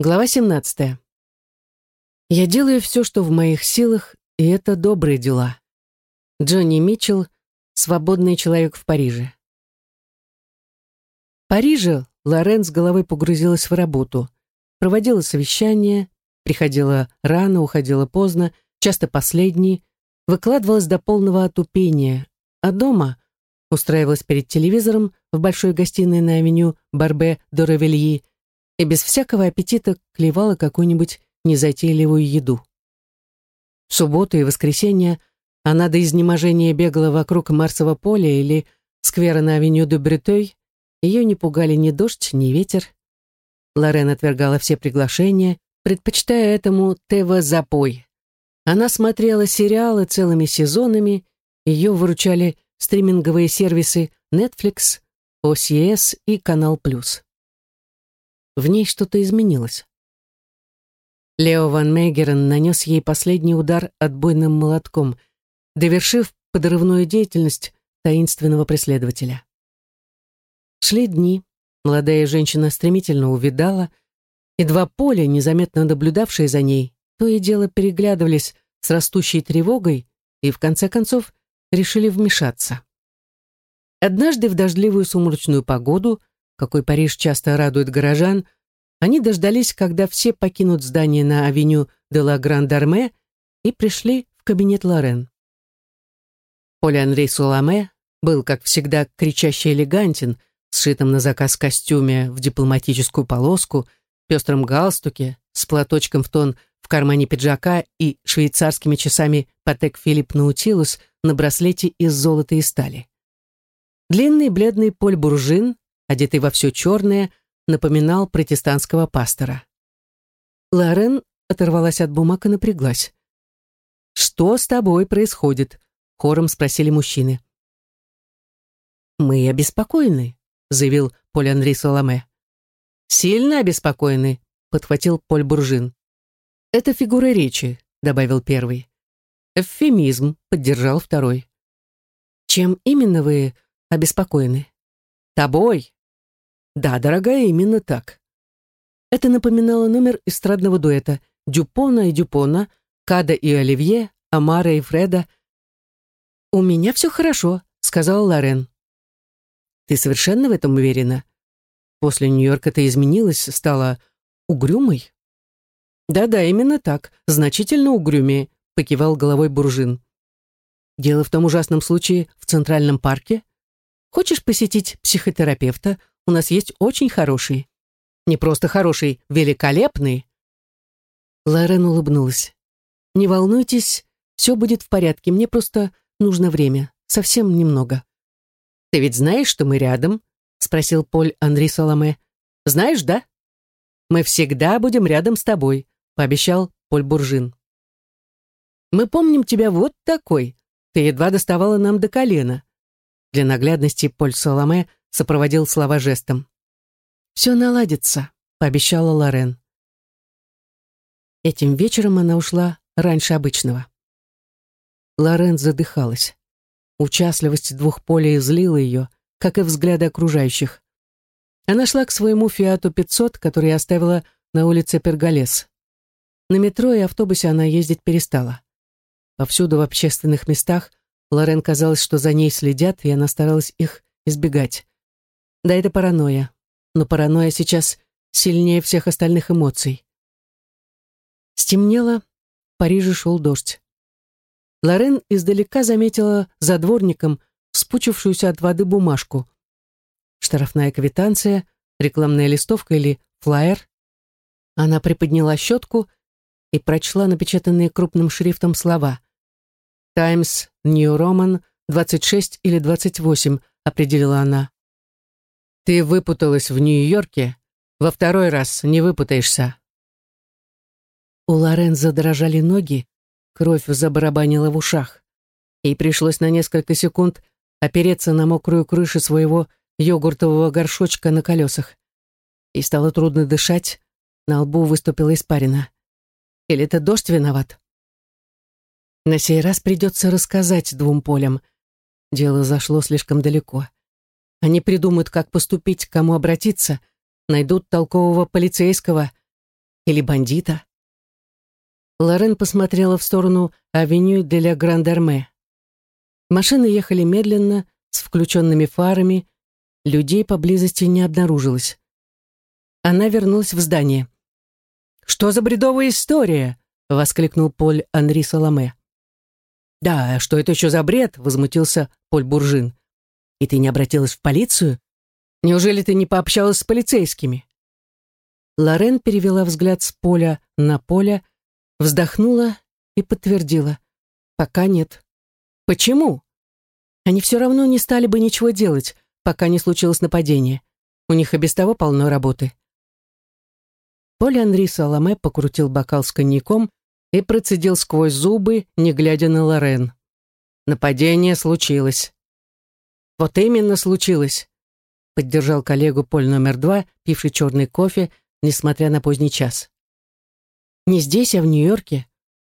Глава 17. Я делаю все, что в моих силах, и это добрые дела. Джонни Митчелл, свободный человек в Париже. В Париже Лорен с головой погрузилась в работу. Проводила совещания, приходила рано, уходила поздно, часто последней, выкладывалась до полного отупения, а дома устраивалась перед телевизором в большой гостиной на авеню Барбе до Равельи и без всякого аппетита клевала какую-нибудь незатейливую еду. В субботу и воскресенье она до изнеможения бегала вокруг Марсового поля или сквера на авеню де Бретой, ее не пугали ни дождь, ни ветер. Лорен отвергала все приглашения, предпочитая этому ТВ-запой. Она смотрела сериалы целыми сезонами, ее выручали стриминговые сервисы Netflix, OCS и Канал Плюс. В ней что-то изменилось. Лео Ван Мейгерен нанес ей последний удар отбойным молотком, довершив подрывную деятельность таинственного преследователя. Шли дни, молодая женщина стремительно увидала, и два поля, незаметно наблюдавшие за ней, то и дело переглядывались с растущей тревогой и, в конце концов, решили вмешаться. Однажды в дождливую сумрачную погоду – какой Париж часто радует горожан, они дождались, когда все покинут здание на авеню де ла Гранд-Арме и пришли в кабинет Лорен. Поль Андрей Суламе был, как всегда, кричаще элегантен, сшитым на заказ костюме в дипломатическую полоску, пестром галстуке, с платочком в тон в кармане пиджака и швейцарскими часами Патек Филипп Наутилус на браслете из золота и стали. Длинный бледный Поль Буржин одетый во все черное, напоминал протестантского пастора. Лорен оторвалась от бумаг и напряглась. «Что с тобой происходит?» — хором спросили мужчины. «Мы обеспокоены», — заявил Поль Анри Соломе. «Сильно обеспокоены», — подхватил Поль Буржин. «Это фигура речи», — добавил первый. «Эвфемизм», — поддержал второй. «Чем именно вы обеспокоены?» «Тобой», да, дорогая, именно так. Это напоминало номер эстрадного дуэта Дюпона и Дюпона, Када и Оливье, Амара и Фреда. «У меня все хорошо», — сказал Лорен. «Ты совершенно в этом уверена? После Нью-Йорка ты изменилась, стала угрюмой?» «Да-да, именно так, значительно угрюмее», — покивал головой Буржин. «Дело в том ужасном случае в Центральном парке. Хочешь посетить психотерапевта? у нас есть очень хороший. Не просто хороший, великолепный. Лорен улыбнулась. Не волнуйтесь, все будет в порядке, мне просто нужно время, совсем немного. Ты ведь знаешь, что мы рядом? Спросил Поль Андрей Соломе. Знаешь, да? Мы всегда будем рядом с тобой, пообещал Поль Буржин. Мы помним тебя вот такой. Ты едва доставала нам до колена. Для наглядности Поль Соломе сопроводил слова жестом. «Все наладится», — пообещала Лорен. Этим вечером она ушла раньше обычного. Лорен задыхалась. Участливость двух полей злила ее, как и взгляды окружающих. Она шла к своему «Фиату 500», который оставила на улице Перголес. На метро и автобусе она ездить перестала. Повсюду в общественных местах Лорен казалось, что за ней следят, и она старалась их избегать. Да, это паранойя. Но паранойя сейчас сильнее всех остальных эмоций. Стемнело, в Париже шел дождь. Лорен издалека заметила за дворником спучившуюся от воды бумажку. Штрафная квитанция, рекламная листовка или флаер. Она приподняла щетку и прочла напечатанные крупным шрифтом слова. «Таймс, Нью-Роман, 26 или 28», определила она. Ты выпуталась в Нью-Йорке, во второй раз не выпутаешься. У Лорен задрожали ноги, кровь забарабанила в ушах. Ей пришлось на несколько секунд опереться на мокрую крышу своего йогуртового горшочка на колесах. И стало трудно дышать, на лбу выступила испарина. Или это дождь виноват? На сей раз придется рассказать двум полям. Дело зашло слишком далеко. Они придумают, как поступить, к кому обратиться, найдут толкового полицейского. Или бандита? Лорен посмотрела в сторону авеню де ля Гранд-Арме. Машины ехали медленно, с включенными фарами, людей поблизости не обнаружилось. Она вернулась в здание. «Что за бредовая история?» — воскликнул Поль Анри Соломе. «Да, что это еще за бред?» — возмутился Поль Буржин. «И ты не обратилась в полицию? Неужели ты не пообщалась с полицейскими?» Лорен перевела взгляд с поля на поля, вздохнула и подтвердила. «Пока нет». «Почему?» «Они все равно не стали бы ничего делать, пока не случилось нападение. У них и без того полно работы». Поль Анри Саламе покрутил бокал с коньяком и процедил сквозь зубы, не глядя на Лорен. Нападение случилось. Вот именно случилось, поддержал коллегу Поль номер два, пивший черный кофе, несмотря на поздний час. Не здесь, а в Нью-Йорке.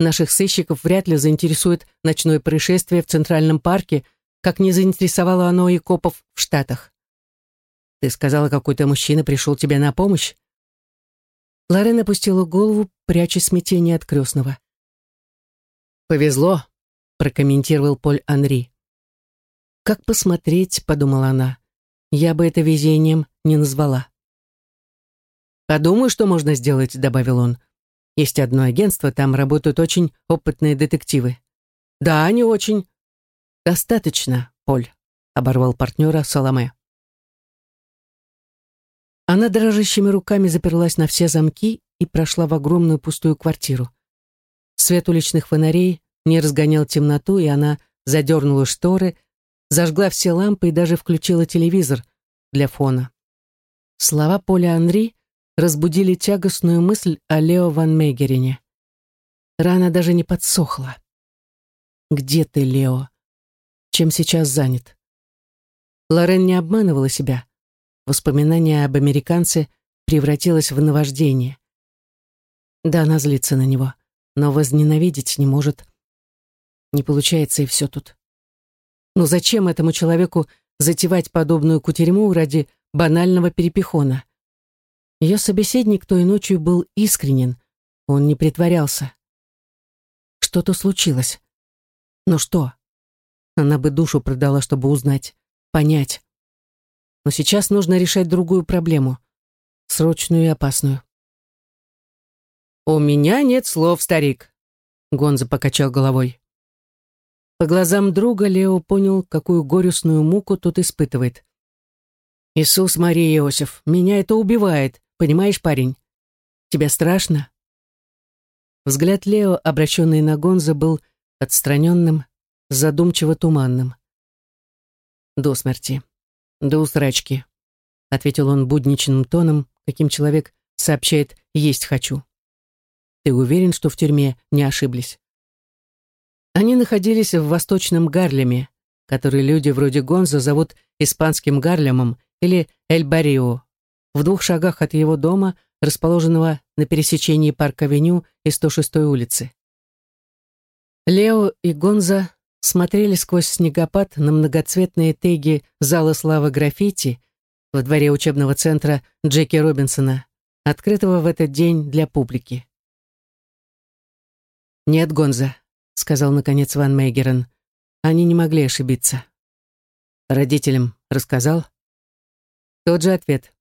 Наших сыщиков вряд ли заинтересует ночное происшествие в Центральном парке, как не заинтересовало оно и копов в Штатах. Ты сказала, какой-то мужчина пришел тебе на помощь? Лорен опустила голову, пряча смятение от крестного. «Повезло», — прокомментировал Поль Анри. «Как посмотреть», — подумала она, — «я бы это везением не назвала». «Подумаю, что можно сделать», — добавил он. «Есть одно агентство, там работают очень опытные детективы». «Да, они очень». «Достаточно, Поль», — оборвал партнера Соломе. Она дрожащими руками заперлась на все замки и прошла в огромную пустую квартиру. Свет уличных фонарей не разгонял темноту, и она задернула шторы, зажгла все лампы и даже включила телевизор для фона. Слова Поля Анри разбудили тягостную мысль о Лео Ван Мейгерине. Рана даже не подсохла. «Где ты, Лео? Чем сейчас занят?» Лорен не обманывала себя. Воспоминание об американце превратилось в наваждение. Да, она злится на него, но возненавидеть не может. Не получается и все тут. Но зачем этому человеку затевать подобную кутерьму ради банального перепихона? Ее собеседник той ночью был искренен, он не притворялся. Что-то случилось. Но что? Она бы душу продала, чтобы узнать, понять. Но сейчас нужно решать другую проблему, срочную и опасную. «У меня нет слов, старик», — Гонза покачал головой. По глазам друга Лео понял, какую горестную муку тот испытывает. «Иисус Мария Иосиф, меня это убивает, понимаешь, парень? Тебе страшно?» Взгляд Лео, обращенный на Гонза, был отстраненным, задумчиво туманным. До смерти. «До усрачки», — ответил он будничным тоном, каким человек сообщает «есть хочу». «Ты уверен, что в тюрьме не ошиблись?» Они находились в Восточном Гарлеме, который люди вроде Гонза зовут испанским Гарлемом или Эль-Барио, в двух шагах от его дома, расположенного на пересечении Парк-авеню и 106-й улицы. Лео и Гонза смотрели сквозь снегопад на многоцветные теги зала славы граффити во дворе учебного центра Джеки Робинсона, открытого в этот день для публики. «Нет, Гонза», — сказал наконец Ван Мейгерен, — «они не могли ошибиться». Родителям рассказал? Тот же ответ.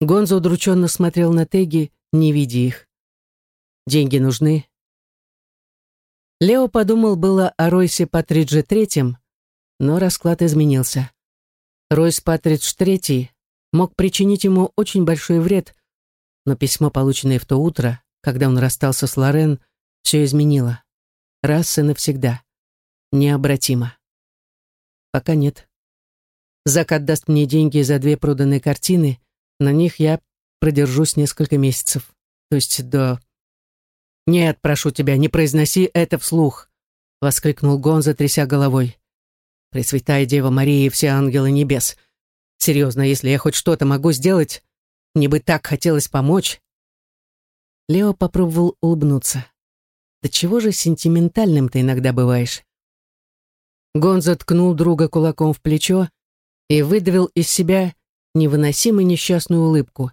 Гонза удрученно смотрел на теги, не видя их. «Деньги нужны, Лео подумал было о Ройсе Патридже Третьем, но расклад изменился. Ройс Патридж Третий мог причинить ему очень большой вред, но письмо, полученное в то утро, когда он расстался с Лорен, все изменило. Раз и навсегда. Необратимо. Пока нет. Зак отдаст мне деньги за две проданные картины, на них я продержусь несколько месяцев, то есть до «Нет, прошу тебя, не произноси это вслух!» — воскликнул Гонза, тряся головой. «Пресвятая Дева Мария и все ангелы небес! Серьезно, если я хоть что-то могу сделать, мне бы так хотелось помочь!» Лео попробовал улыбнуться. «Да чего же сентиментальным ты иногда бываешь?» Гонза ткнул друга кулаком в плечо и выдавил из себя невыносимо несчастную улыбку.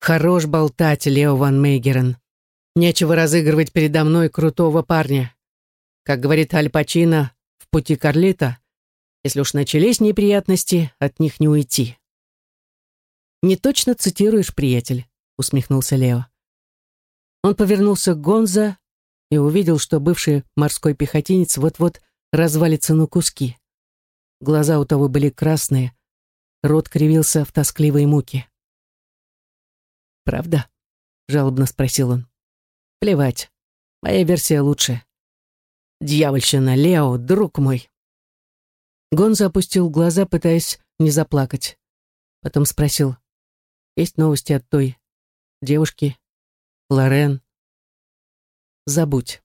Хорош болтать, Лео Ван Мейгерен. Нечего разыгрывать передо мной крутого парня. Как говорит Аль Пачино в «Пути Карлита», если уж начались неприятности, от них не уйти. «Не точно цитируешь, приятель», — усмехнулся Лео. Он повернулся к Гонза и увидел, что бывший морской пехотинец вот-вот развалится на куски. Глаза у того были красные, рот кривился в тоскливой муке. «Правда?» — жалобно спросил он. «Плевать. Моя версия лучше. Дьявольщина, Лео, друг мой!» Гонза опустил глаза, пытаясь не заплакать. Потом спросил. «Есть новости от той девушки? Лорен?» «Забудь».